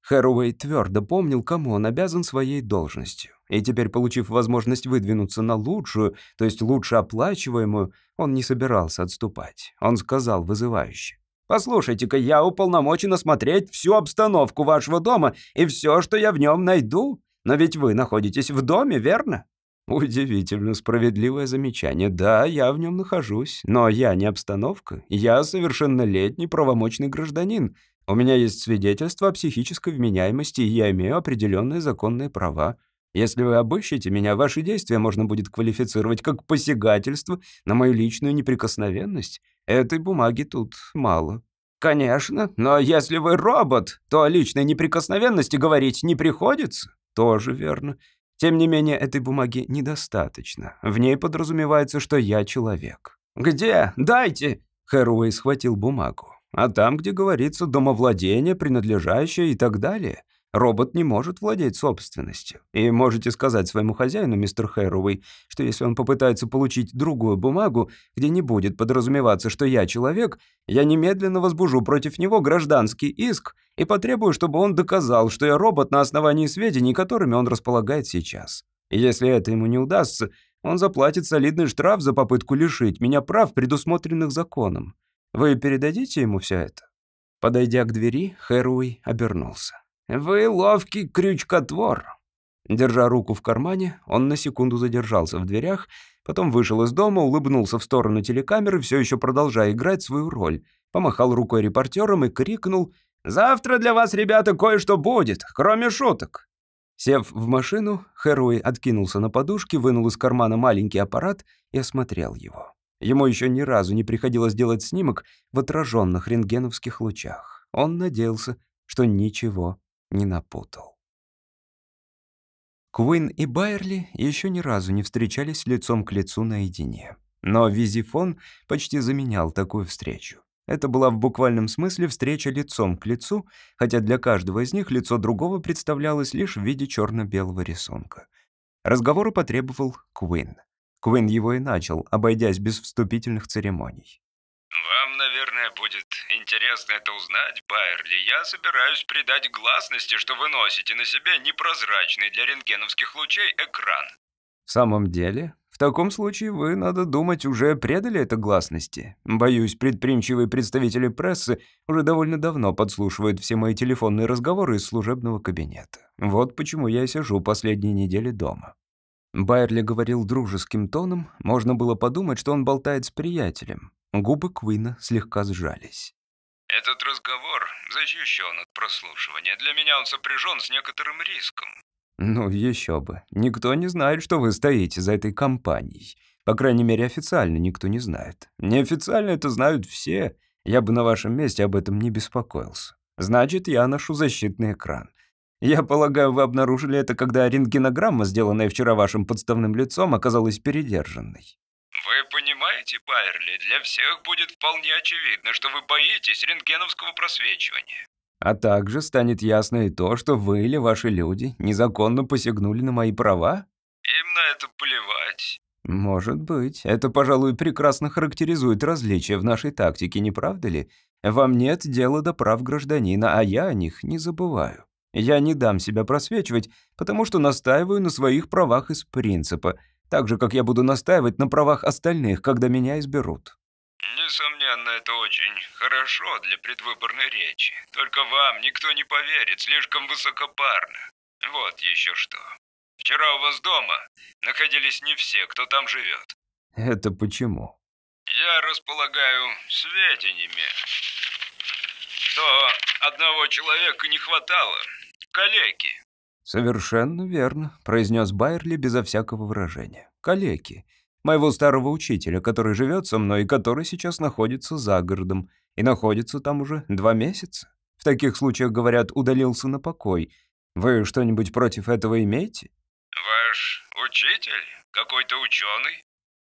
Хэруэй твердо помнил, кому он обязан своей должностью. И теперь, получив возможность выдвинуться на лучшую, то есть лучше оплачиваемую, он не собирался отступать. Он сказал вызывающе. Послушайте-ка, я уполномочен осмотреть всю обстановку вашего дома и все, что я в нем найду. Но ведь вы находитесь в доме, верно?» Удивительно справедливое замечание. Да, я в нем нахожусь, но я не обстановка. Я совершеннолетний правомочный гражданин. У меня есть свидетельство о психической вменяемости, и я имею определенные законные права. Если вы обыщете меня, ваши действия можно будет квалифицировать как посягательство на мою личную неприкосновенность. Этой бумаги тут мало». «Конечно, но если вы робот, то о личной неприкосновенности говорить не приходится». «Тоже верно. Тем не менее, этой бумаги недостаточно. В ней подразумевается, что я человек». «Где? Дайте!» Хэруэй схватил бумагу. «А там, где говорится «домовладение», «принадлежащее» и так далее, робот не может владеть собственностью. И можете сказать своему хозяину, мистер Хэруэй, что если он попытается получить другую бумагу, где не будет подразумеваться, что я человек, я немедленно возбужу против него гражданский иск и потребую, чтобы он доказал, что я робот на основании сведений, которыми он располагает сейчас. И если это ему не удастся, он заплатит солидный штраф за попытку лишить меня прав, предусмотренных законом. Вы передадите ему все это?» Подойдя к двери, Хэруэй обернулся. «Вы ловкий крючкотвор». Держа руку в кармане, он на секунду задержался в дверях, потом вышел из дома, улыбнулся в сторону телекамеры, все еще продолжая играть свою роль, помахал рукой репортерам и крикнул «Завтра для вас, ребята, кое-что будет, кроме шуток». Сев в машину, Хэруэй откинулся на подушке, вынул из кармана маленький аппарат и осмотрел его. Ему еще ни разу не приходилось делать снимок в отраженных рентгеновских лучах. Он надеялся, что ничего не напутал. Куин и Байерли еще ни разу не встречались лицом к лицу наедине. Но визифон почти заменял такую встречу. Это была в буквальном смысле встреча лицом к лицу, хотя для каждого из них лицо другого представлялось лишь в виде черно-белого рисунка. Разговору потребовал Куин. Куин его и начал, обойдясь без вступительных церемоний. «Вам, наверное, будет интересно это узнать, Байерли. Я собираюсь придать гласности, что вы носите на себе непрозрачный для рентгеновских лучей экран». «В самом деле?» В таком случае вы, надо думать, уже предали это гласности. Боюсь, предприимчивые представители прессы уже довольно давно подслушивают все мои телефонные разговоры из служебного кабинета. Вот почему я сижу последние недели дома». Байерли говорил дружеским тоном, можно было подумать, что он болтает с приятелем. Губы Куина слегка сжались. «Этот разговор защищен от прослушивания. Для меня он сопряжен с некоторым риском. Ну, еще бы. Никто не знает, что вы стоите за этой компанией. По крайней мере, официально никто не знает. Неофициально это знают все. Я бы на вашем месте об этом не беспокоился. Значит, я ношу защитный экран. Я полагаю, вы обнаружили это, когда рентгенограмма, сделанная вчера вашим подставным лицом, оказалась передержанной. Вы понимаете, Байерли, для всех будет вполне очевидно, что вы боитесь рентгеновского просвечивания. А также станет ясно и то, что вы или ваши люди незаконно посягнули на мои права? Им на это плевать. Может быть. Это, пожалуй, прекрасно характеризует различия в нашей тактике, не правда ли? Вам нет дела до прав гражданина, а я о них не забываю. Я не дам себя просвечивать, потому что настаиваю на своих правах из принципа, так же, как я буду настаивать на правах остальных, когда меня изберут. Несомненно, это очень хорошо для предвыборной речи. Только вам никто не поверит, слишком высокопарно. Вот еще что. Вчера у вас дома находились не все, кто там живет. Это почему? Я располагаю сведениями, что одного человека не хватало. Калеки. Совершенно верно, произнес Байерли безо всякого выражения. Калеки моего старого учителя, который живет со мной и который сейчас находится за городом. И находится там уже два месяца. В таких случаях, говорят, удалился на покой. Вы что-нибудь против этого имеете? Ваш учитель? Какой-то ученый?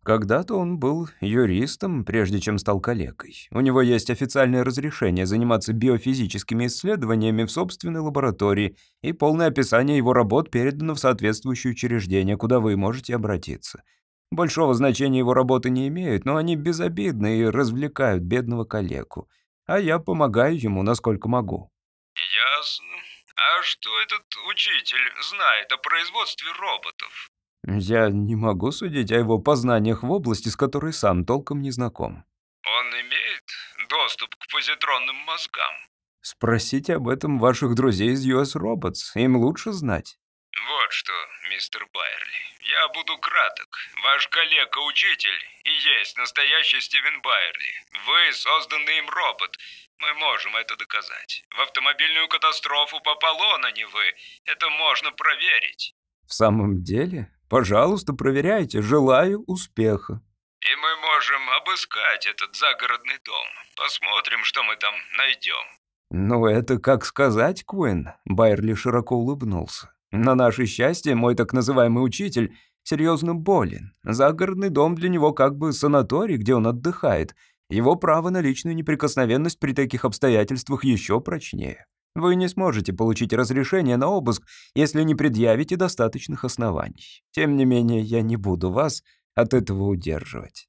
Когда-то он был юристом, прежде чем стал коллегой. У него есть официальное разрешение заниматься биофизическими исследованиями в собственной лаборатории, и полное описание его работ передано в соответствующее учреждение, куда вы можете обратиться. Большого значения его работы не имеют, но они безобидны и развлекают бедного коллегу. А я помогаю ему, насколько могу». «Ясно. А что этот учитель знает о производстве роботов?» «Я не могу судить о его познаниях в области, с которой сам толком не знаком». «Он имеет доступ к позитронным мозгам?» «Спросите об этом ваших друзей из US Robots. Им лучше знать». «Вот что, мистер Байерли, я буду краток. Ваш коллега-учитель и есть настоящий Стивен Байерли. Вы созданный им робот. Мы можем это доказать. В автомобильную катастрофу попал он, а не вы. Это можно проверить». «В самом деле? Пожалуйста, проверяйте. Желаю успеха». «И мы можем обыскать этот загородный дом. Посмотрим, что мы там найдем». «Ну, это как сказать, Куин?» Байерли широко улыбнулся. На наше счастье, мой так называемый учитель серьезно болен. Загородный дом для него как бы санаторий, где он отдыхает. Его право на личную неприкосновенность при таких обстоятельствах еще прочнее. Вы не сможете получить разрешение на обыск, если не предъявите достаточных оснований. Тем не менее, я не буду вас от этого удерживать».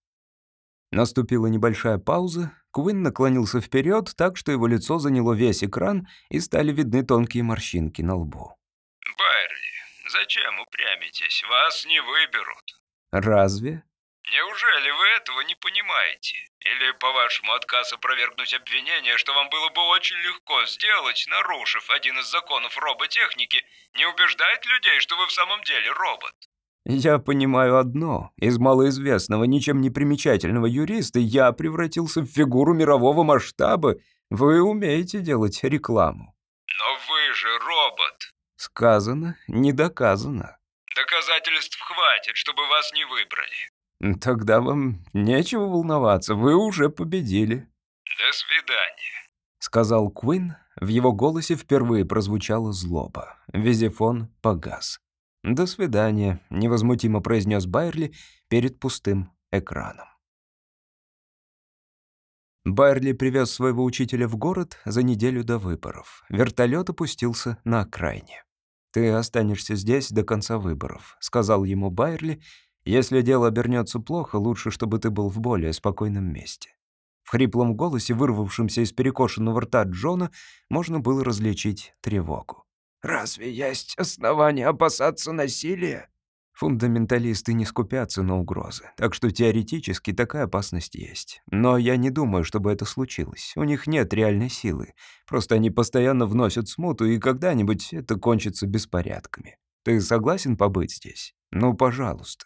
Наступила небольшая пауза. Куин наклонился вперед, так что его лицо заняло весь экран, и стали видны тонкие морщинки на лбу. «Байерли, зачем упрямитесь? Вас не выберут». «Разве?» Неужели вы этого не понимаете? Или, по-вашему, отказ опровергнуть обвинение, что вам было бы очень легко сделать, нарушив один из законов роботехники, не убеждает людей, что вы в самом деле робот? Я понимаю одно. Из малоизвестного, ничем не примечательного юриста я превратился в фигуру мирового масштаба. Вы умеете делать рекламу. Но вы же робот. Сказано, не доказано. Доказательств хватит, чтобы вас не выбрали. Тогда вам нечего волноваться, вы уже победили. До свидания, сказал Куин. В его голосе впервые прозвучала злоба. Визифон погас. «До свидания», — невозмутимо произнес Байерли перед пустым экраном. Байерли привез своего учителя в город за неделю до выборов. Вертолет опустился на окраине. «Ты останешься здесь до конца выборов», — сказал ему Байерли если дело обернется плохо, лучше, чтобы ты был в более спокойном месте. В хриплом голосе, вырвавшемся из перекошенного рта Джона, можно было различить тревогу. «Разве есть основания опасаться насилия?» Фундаменталисты не скупятся на угрозы, так что теоретически такая опасность есть. Но я не думаю, чтобы это случилось. У них нет реальной силы. Просто они постоянно вносят смуту, и когда-нибудь это кончится беспорядками. Ты согласен побыть здесь? Ну, пожалуйста.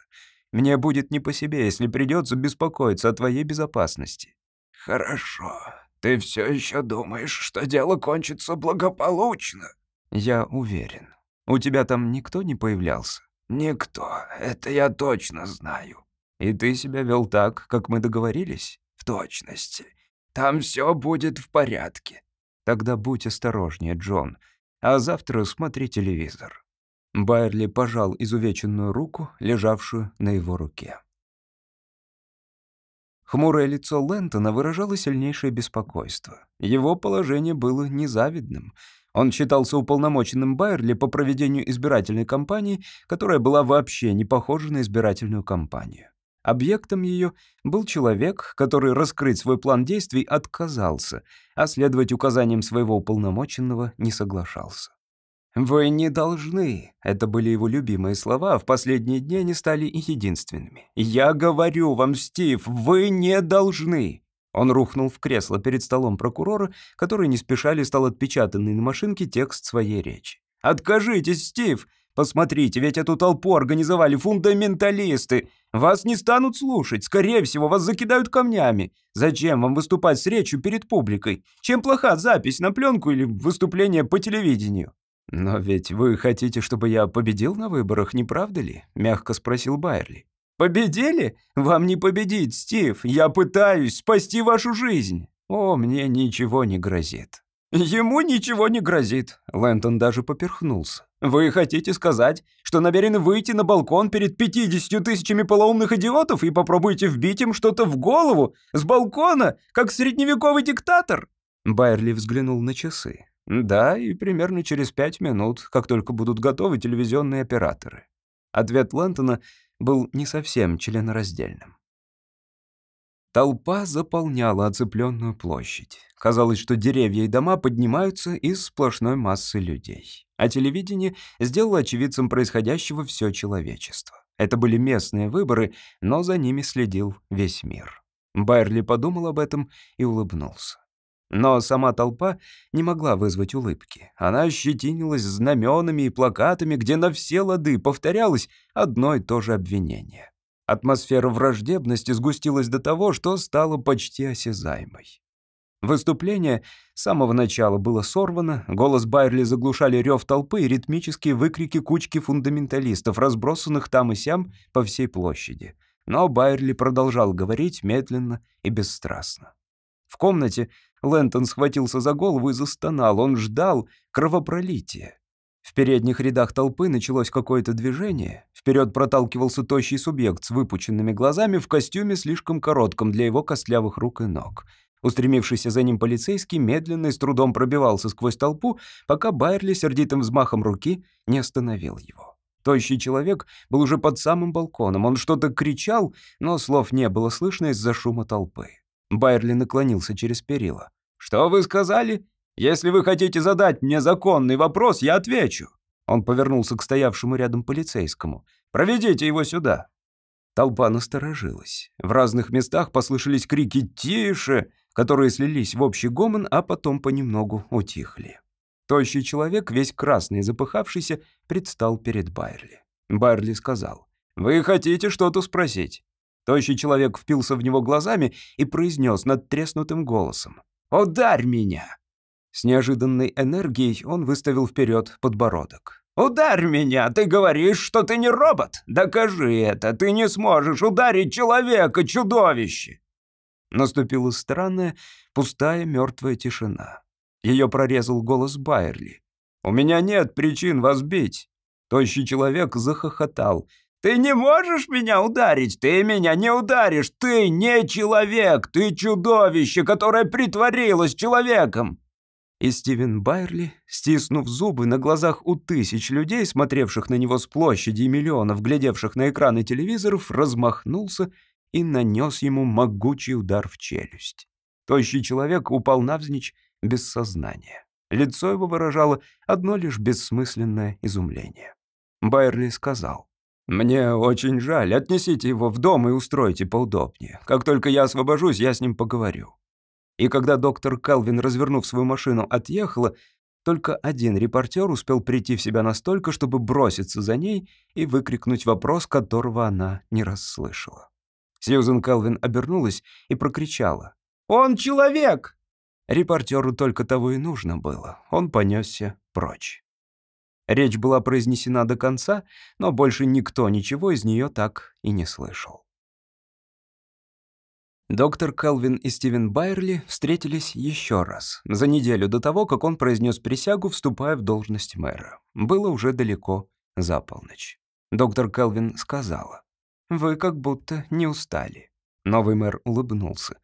Мне будет не по себе, если придется беспокоиться о твоей безопасности». «Хорошо. Ты все еще думаешь, что дело кончится благополучно?» «Я уверен. У тебя там никто не появлялся?» «Никто. Это я точно знаю». «И ты себя вел так, как мы договорились?» «В точности. Там все будет в порядке». «Тогда будь осторожнее, Джон. А завтра смотри телевизор». Байерли пожал изувеченную руку, лежавшую на его руке. Хмурое лицо Лэнтона выражало сильнейшее беспокойство. Его положение было незавидным. Он считался уполномоченным Байерли по проведению избирательной кампании, которая была вообще не похожа на избирательную кампанию. Объектом ее был человек, который раскрыть свой план действий отказался, а следовать указаниям своего уполномоченного не соглашался. «Вы не должны». Это были его любимые слова, а в последние дни они стали единственными. «Я говорю вам, Стив, вы не должны». Он рухнул в кресло перед столом прокурора, который не спеша листал отпечатанный на машинке текст своей речи. «Откажитесь, Стив! Посмотрите, ведь эту толпу организовали фундаменталисты. Вас не станут слушать, скорее всего, вас закидают камнями. Зачем вам выступать с речью перед публикой? Чем плоха запись на пленку или выступление по телевидению?» «Но ведь вы хотите, чтобы я победил на выборах, не правда ли?» — мягко спросил Байерли. «Победили? Вам не победить, Стив. Я пытаюсь спасти вашу жизнь. О, мне ничего не грозит». «Ему ничего не грозит», — Лэнтон даже поперхнулся. «Вы хотите сказать, что намерены выйти на балкон перед 50 тысячами полоумных идиотов и попробуете вбить им что-то в голову с балкона, как средневековый диктатор?» Байерли взглянул на часы. Да, и примерно через пять минут, как только будут готовы телевизионные операторы. Ответ Лэнтона был не совсем членораздельным. Толпа заполняла оцепленную площадь. Казалось, что деревья и дома поднимаются из сплошной массы людей. А телевидение сделало очевидцем происходящего все человечество. Это были местные выборы, но за ними следил весь мир. Байерли подумал об этом и улыбнулся. Но сама толпа не могла вызвать улыбки. Она ощетинилась знаменами и плакатами, где на все лады повторялось одно и то же обвинение. Атмосфера враждебности сгустилась до того, что стала почти осязаемой. Выступление с самого начала было сорвано, голос Байерли заглушали рев толпы и ритмические выкрики кучки фундаменталистов, разбросанных там и сям по всей площади. Но Байерли продолжал говорить медленно и бесстрастно. В комнате Лэнтон схватился за голову и застонал. Он ждал кровопролития. В передних рядах толпы началось какое-то движение. Вперед проталкивался тощий субъект с выпученными глазами в костюме слишком коротком для его костлявых рук и ног. Устремившийся за ним полицейский медленно и с трудом пробивался сквозь толпу, пока Байерли сердитым взмахом руки не остановил его. Тощий человек был уже под самым балконом. Он что-то кричал, но слов не было слышно из-за шума толпы. Байерли наклонился через перила. «Что вы сказали? Если вы хотите задать мне законный вопрос, я отвечу». Он повернулся к стоявшему рядом полицейскому. «Проведите его сюда». Толпа насторожилась. В разных местах послышались крики «Тише!», которые слились в общий гомон, а потом понемногу утихли. Тощий человек, весь красный и запыхавшийся, предстал перед Байерли. Байерли сказал, «Вы хотите что-то спросить?» Тощий человек впился в него глазами и произнес над треснутым голосом, «Ударь меня!» С неожиданной энергией он выставил вперед подбородок. «Ударь меня! Ты говоришь, что ты не робот! Докажи это! Ты не сможешь ударить человека, чудовище!» Наступила странная, пустая, мертвая тишина. Ее прорезал голос Байерли. «У меня нет причин вас бить!» Тощий человек захохотал. «Ты не можешь меня ударить! Ты меня не ударишь! Ты не человек! Ты чудовище, которое притворилось человеком!» И Стивен Байерли, стиснув зубы на глазах у тысяч людей, смотревших на него с площади и миллионов, глядевших на экраны телевизоров, размахнулся и нанес ему могучий удар в челюсть. Тощий человек упал навзничь без сознания. Лицо его выражало одно лишь бессмысленное изумление. Байерли сказал, «Мне очень жаль, отнесите его в дом и устройте поудобнее. Как только я освобожусь, я с ним поговорю». И когда доктор Келвин, развернув свою машину, отъехала, только один репортер успел прийти в себя настолько, чтобы броситься за ней и выкрикнуть вопрос, которого она не расслышала. Сьюзен Келвин обернулась и прокричала. «Он человек!» Репортеру только того и нужно было. Он понесся прочь. Речь была произнесена до конца, но больше никто ничего из нее так и не слышал. Доктор Келвин и Стивен Байерли встретились еще раз, за неделю до того, как он произнес присягу, вступая в должность мэра. Было уже далеко за полночь. Доктор Келвин сказала, «Вы как будто не устали». Новый мэр улыбнулся.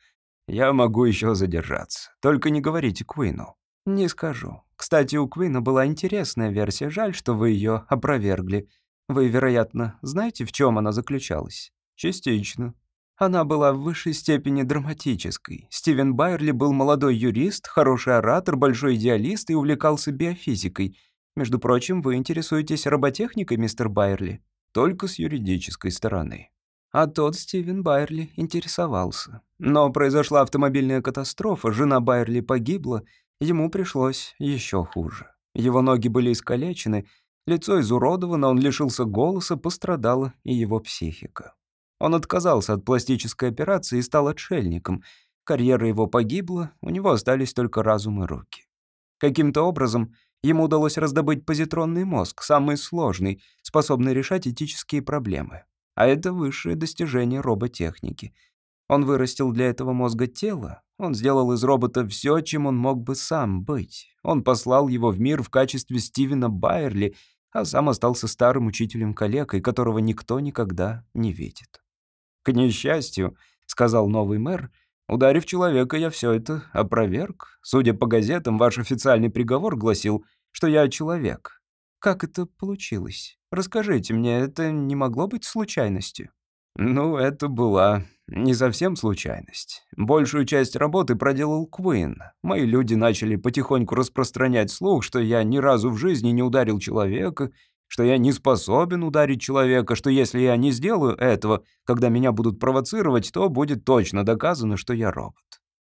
Я могу еще задержаться. Только не говорите Куину. Не скажу. Кстати, у Куина была интересная версия. Жаль, что вы ее опровергли. Вы, вероятно, знаете, в чем она заключалась? Частично. Она была в высшей степени драматической. Стивен Байерли был молодой юрист, хороший оратор, большой идеалист и увлекался биофизикой. Между прочим, вы интересуетесь роботехникой, мистер Байерли? Только с юридической стороны. А тот Стивен Байерли интересовался. Но произошла автомобильная катастрофа, жена Байерли погибла, ему пришлось еще хуже. Его ноги были искалечены, лицо изуродовано, он лишился голоса, пострадала и его психика. Он отказался от пластической операции и стал отшельником. Карьера его погибла, у него остались только разум и руки. Каким-то образом ему удалось раздобыть позитронный мозг, самый сложный, способный решать этические проблемы. А это высшее достижение роботехники. Он вырастил для этого мозга тело, он сделал из робота все, чем он мог бы сам быть. Он послал его в мир в качестве Стивена Байерли, а сам остался старым учителем-калекой, которого никто никогда не видит. «К несчастью», — сказал новый мэр, — «ударив человека, я все это опроверг. Судя по газетам, ваш официальный приговор гласил, что я человек. Как это получилось? Расскажите мне, это не могло быть случайностью?» «Ну, это была не совсем случайность. Большую часть работы проделал Куин. Мои люди начали потихоньку распространять слух, что я ни разу в жизни не ударил человека, что я не способен ударить человека, что если я не сделаю этого, когда меня будут провоцировать, то будет точно доказано, что я робот.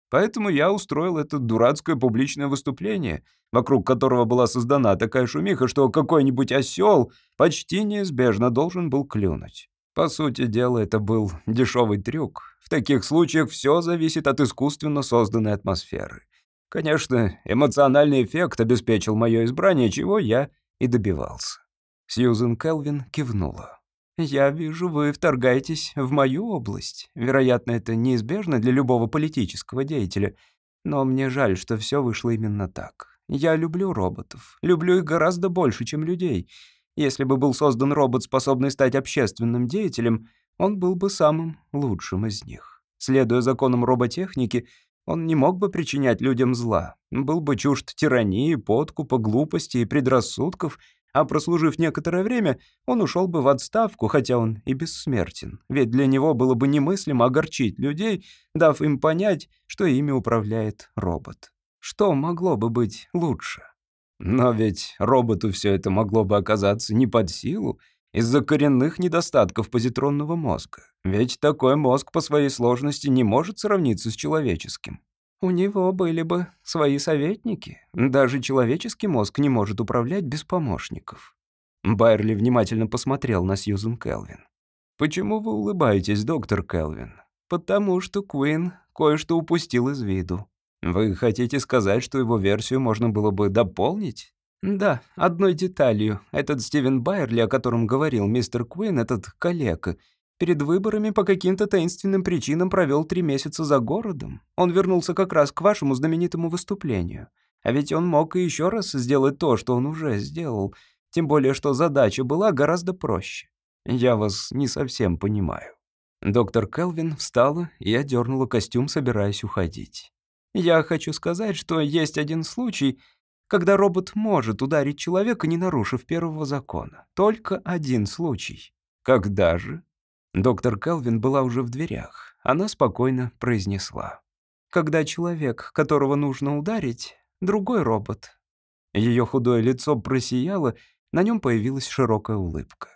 Поэтому я устроил это дурацкое публичное выступление, вокруг которого была создана такая шумиха, что какой-нибудь осел почти неизбежно должен был клюнуть. По сути дела, это был дешевый трюк. В таких случаях все зависит от искусственно созданной атмосферы. Конечно, эмоциональный эффект обеспечил мое избрание, чего я и добивался. Сьюзен Келвин кивнула. «Я вижу, вы вторгаетесь в мою область. Вероятно, это неизбежно для любого политического деятеля. Но мне жаль, что все вышло именно так. Я люблю роботов. Люблю их гораздо больше, чем людей. Если бы был создан робот, способный стать общественным деятелем, он был бы самым лучшим из них. Следуя законам роботехники, он не мог бы причинять людям зла, был бы чужд тирании, подкупа, глупости и предрассудков, а прослужив некоторое время, он ушел бы в отставку, хотя он и бессмертен. Ведь для него было бы немыслимо огорчить людей, дав им понять, что ими управляет робот. Что могло бы быть лучше? Но ведь роботу все это могло бы оказаться не под силу, из-за коренных недостатков позитронного мозга. Ведь такой мозг по своей сложности не может сравниться с человеческим. У него были бы свои советники. Даже человеческий мозг не может управлять без помощников. Байерли внимательно посмотрел на Сьюзен Келвин. «Почему вы улыбаетесь, доктор Келвин?» «Потому что Куин кое-что упустил из виду. Вы хотите сказать, что его версию можно было бы дополнить?» Да, одной деталью. Этот Стивен Байерли, о котором говорил мистер Куин, этот калека, перед выборами по каким-то таинственным причинам провел три месяца за городом. Он вернулся как раз к вашему знаменитому выступлению. А ведь он мог и еще раз сделать то, что он уже сделал. Тем более, что задача была гораздо проще. Я вас не совсем понимаю. Доктор Келвин встала и одернула костюм, собираясь уходить. Я хочу сказать, что есть один случай, когда робот может ударить человека, не нарушив первого закона. Только один случай. Когда же? Доктор Келвин была уже в дверях. Она спокойно произнесла. Когда человек, которого нужно ударить, другой робот. Ее худое лицо просияло, на нем появилась широкая улыбка.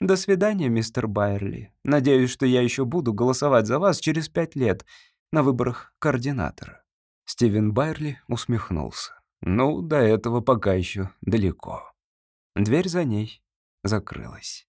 «До свидания, мистер Байерли. Надеюсь, что я еще буду голосовать за вас через пять лет на выборах координатора». Стивен Байерли усмехнулся. Ну, до этого пока еще далеко. Дверь за ней закрылась.